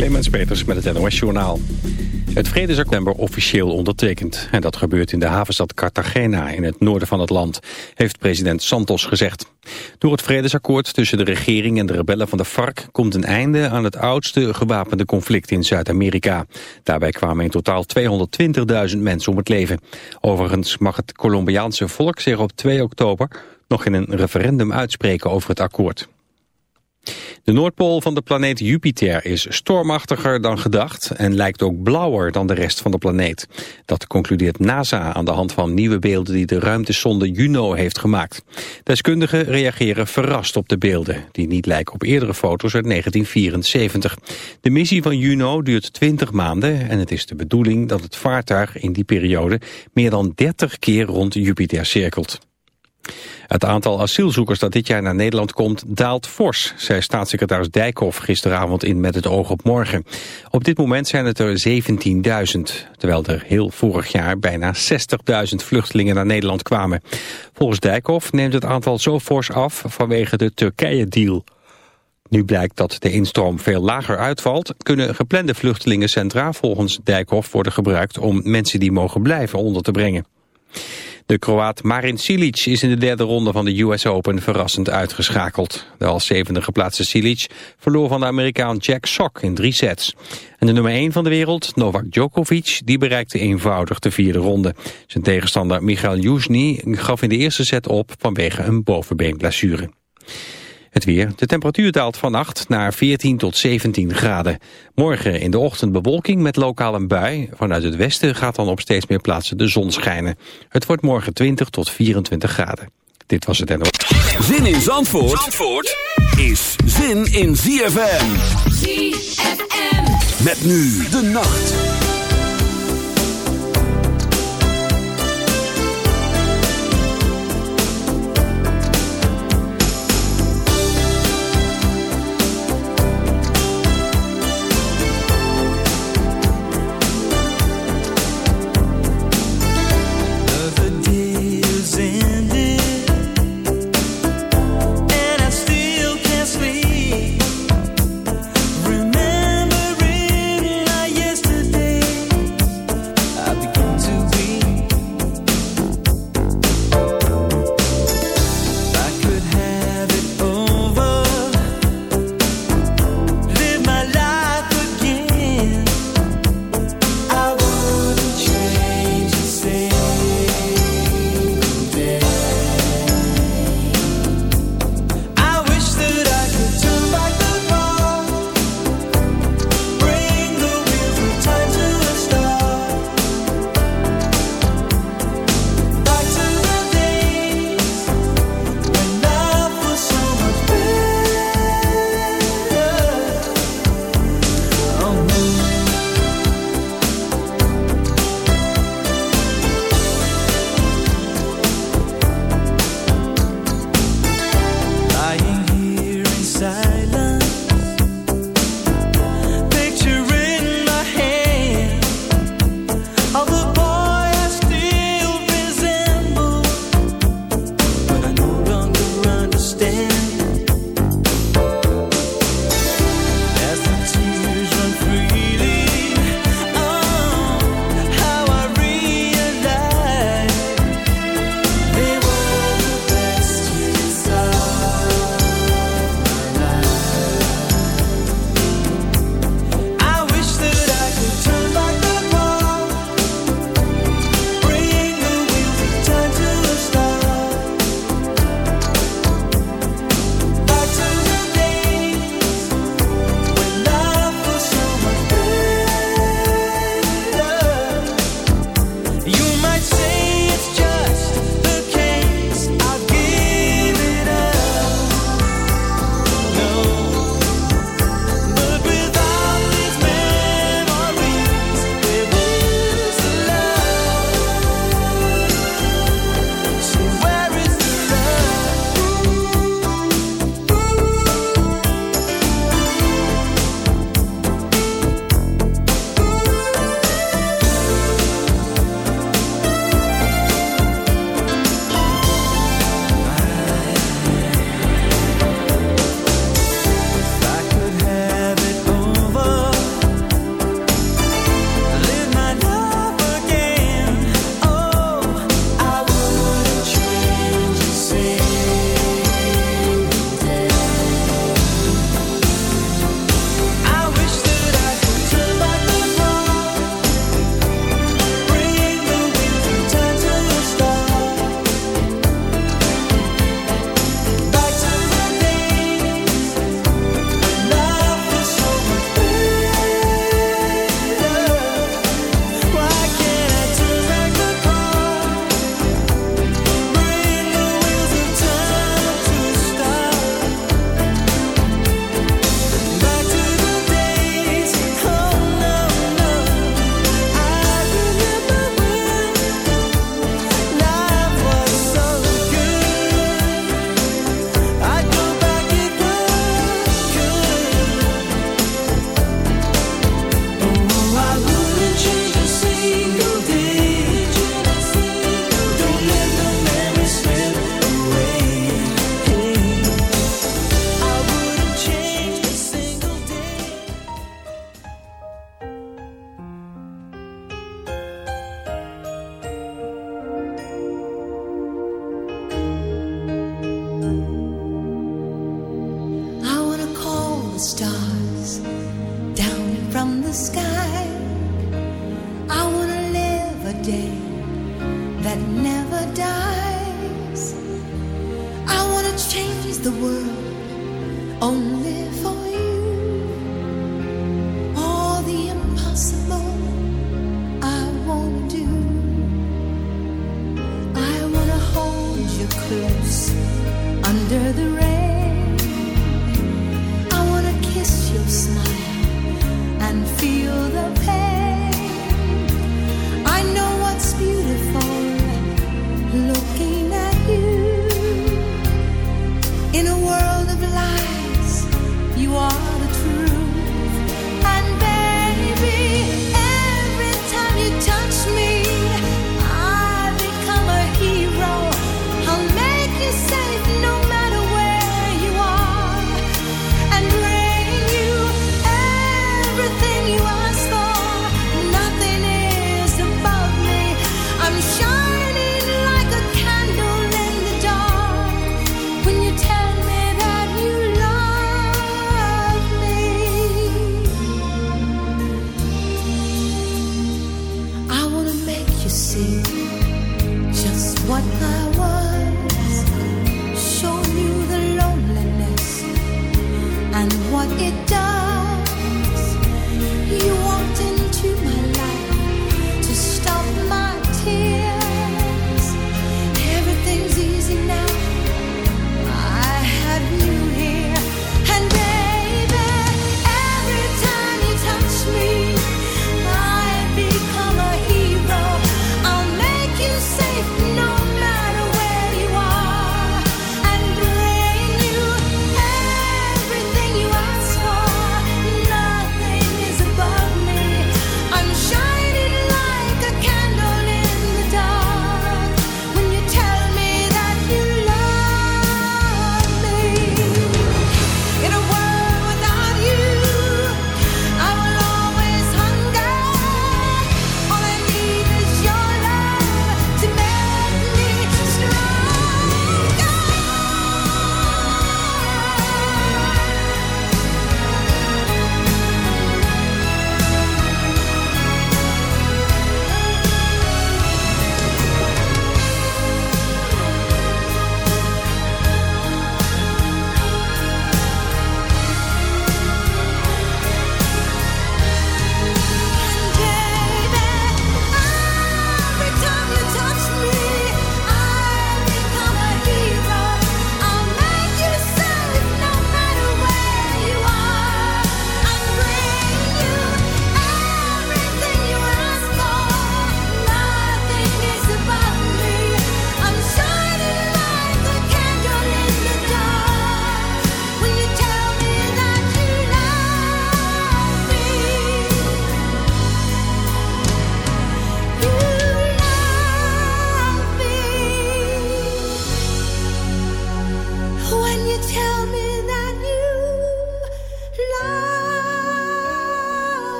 Clemens Peters met het NOS Journaal. Het vredesakkoord officieel ondertekend. En dat gebeurt in de havenstad Cartagena in het noorden van het land, heeft president Santos gezegd. Door het vredesakkoord tussen de regering en de rebellen van de FARC komt een einde aan het oudste gewapende conflict in Zuid-Amerika. Daarbij kwamen in totaal 220.000 mensen om het leven. Overigens mag het Colombiaanse volk zich op 2 oktober nog in een referendum uitspreken over het akkoord. De Noordpool van de planeet Jupiter is stormachtiger dan gedacht en lijkt ook blauwer dan de rest van de planeet. Dat concludeert NASA aan de hand van nieuwe beelden die de ruimtesonde Juno heeft gemaakt. Deskundigen reageren verrast op de beelden, die niet lijken op eerdere foto's uit 1974. De missie van Juno duurt 20 maanden en het is de bedoeling dat het vaartuig in die periode meer dan 30 keer rond Jupiter cirkelt. Het aantal asielzoekers dat dit jaar naar Nederland komt daalt fors, zei staatssecretaris Dijkhoff gisteravond in Met het oog op morgen. Op dit moment zijn het er 17.000, terwijl er heel vorig jaar bijna 60.000 vluchtelingen naar Nederland kwamen. Volgens Dijkhoff neemt het aantal zo fors af vanwege de Turkije-deal. Nu blijkt dat de instroom veel lager uitvalt, kunnen geplande vluchtelingencentra volgens Dijkhoff worden gebruikt om mensen die mogen blijven onder te brengen. De Kroaat Marin Cilic is in de derde ronde van de US Open verrassend uitgeschakeld. De als zevende geplaatste Cilic verloor van de Amerikaan Jack Sock in drie sets. En de nummer 1 van de wereld, Novak Djokovic, die bereikte eenvoudig de vierde ronde. Zijn tegenstander Michael Jusny gaf in de eerste set op vanwege een bovenbeenblessure. Het weer. De temperatuur daalt vannacht naar 14 tot 17 graden. Morgen in de ochtend bewolking met lokaal een bui. Vanuit het westen gaat dan op steeds meer plaatsen de zon schijnen. Het wordt morgen 20 tot 24 graden. Dit was het NO. Zin in Zandvoort, Zandvoort is zin in ZFM. ZFM. Met nu de nacht.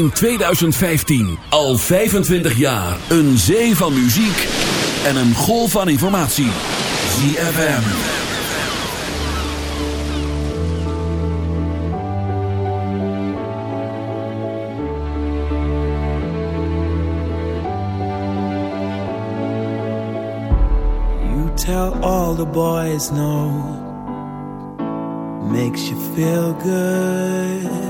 in 2015. Al 25 jaar. Een zee van muziek en een golf van informatie. ZFM. You tell all the boys no. Makes you feel good.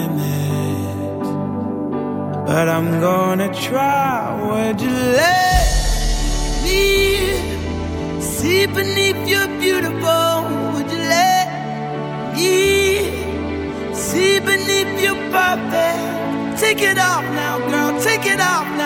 but I'm gonna try. Would you let me see beneath your beautiful? Would you let me see beneath your perfect? Take it off now, girl, take it off now.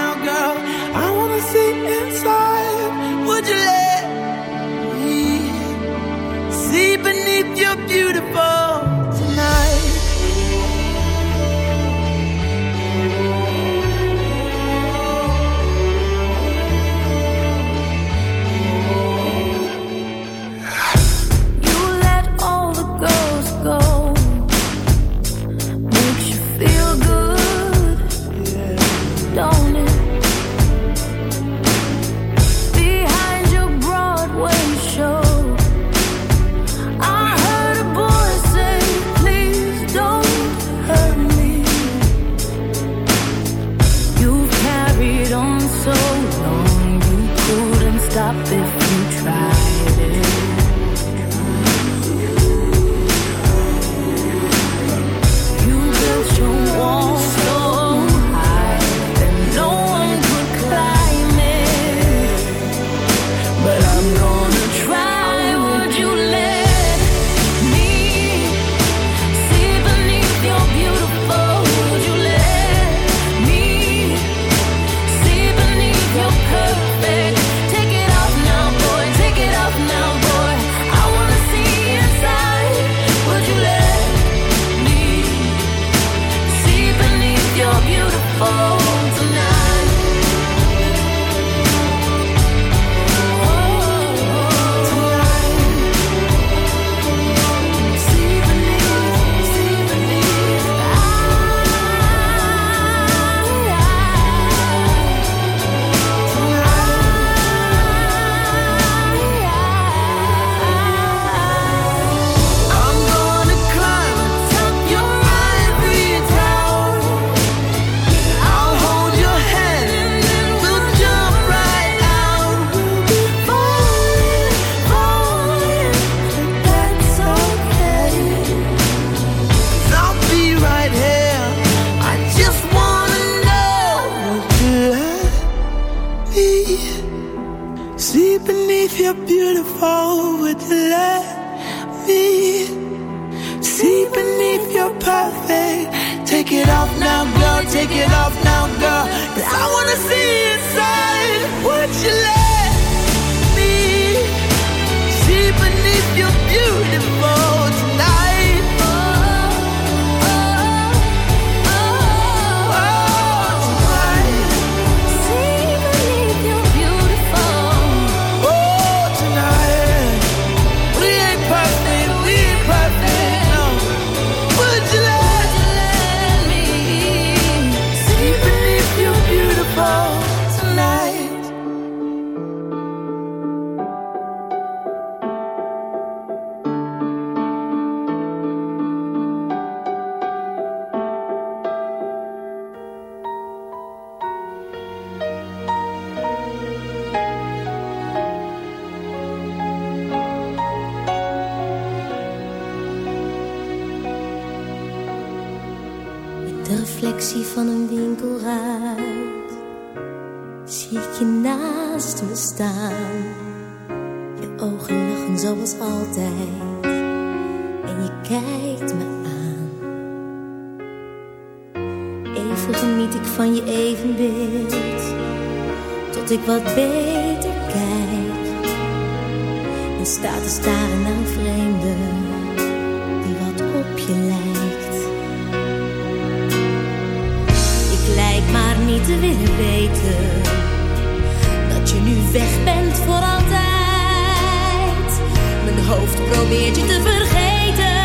tot ik wat beter kijk en sta te staren naar vreemden die wat op je lijkt. Ik lijk maar niet te willen weten dat je nu weg bent voor altijd. Mijn hoofd probeert je te vergeten.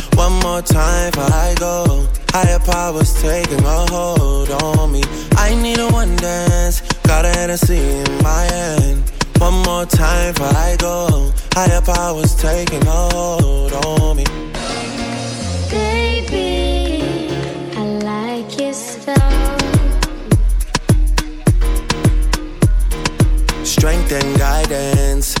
One more time for I go. Higher powers taking a hold on me. I need a one dance. Got a Hennessy in my hand. One more time for I go. Higher powers taking a hold on me. Baby, I like your style. Strength and guidance.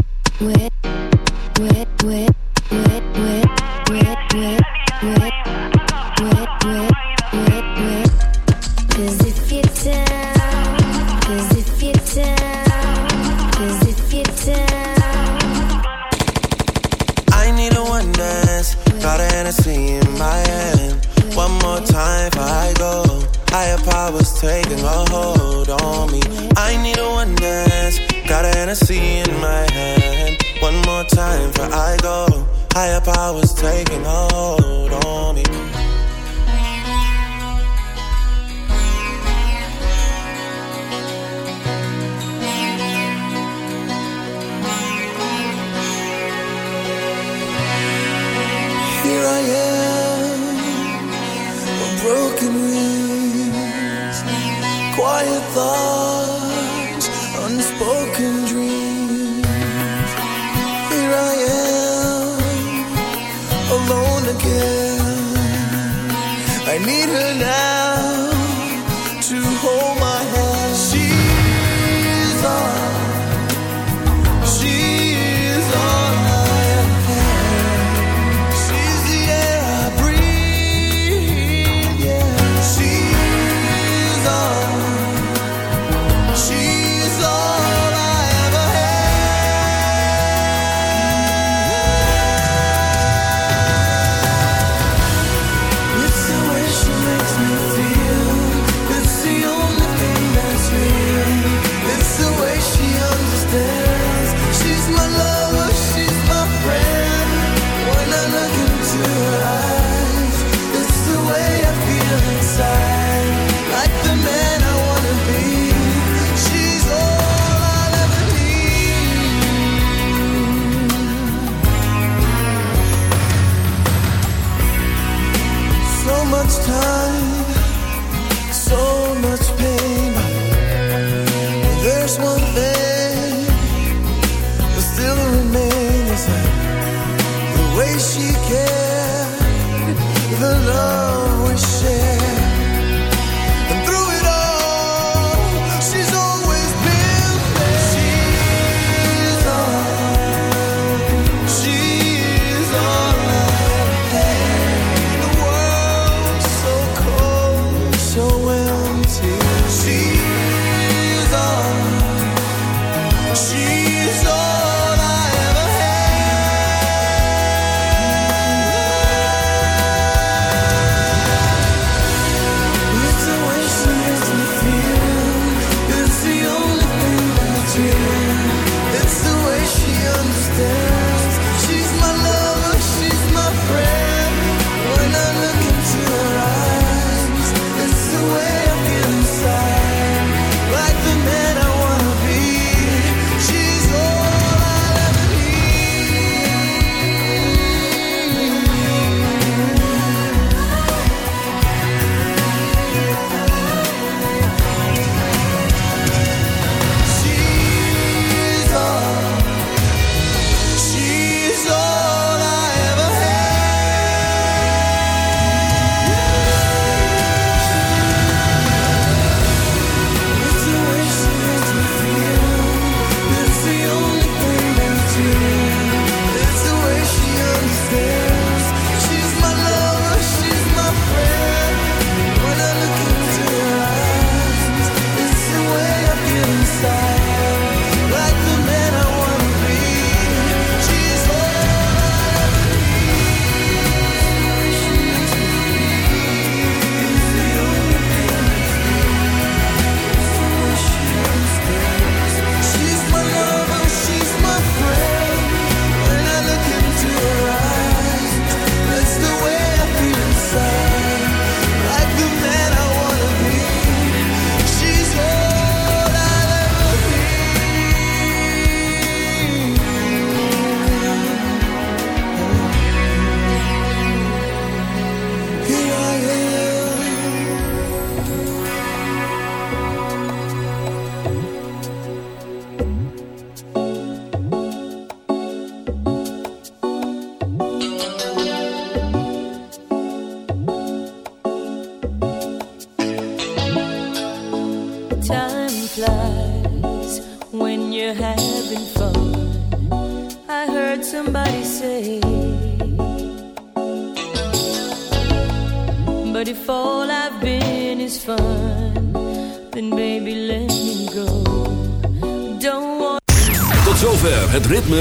She's my love.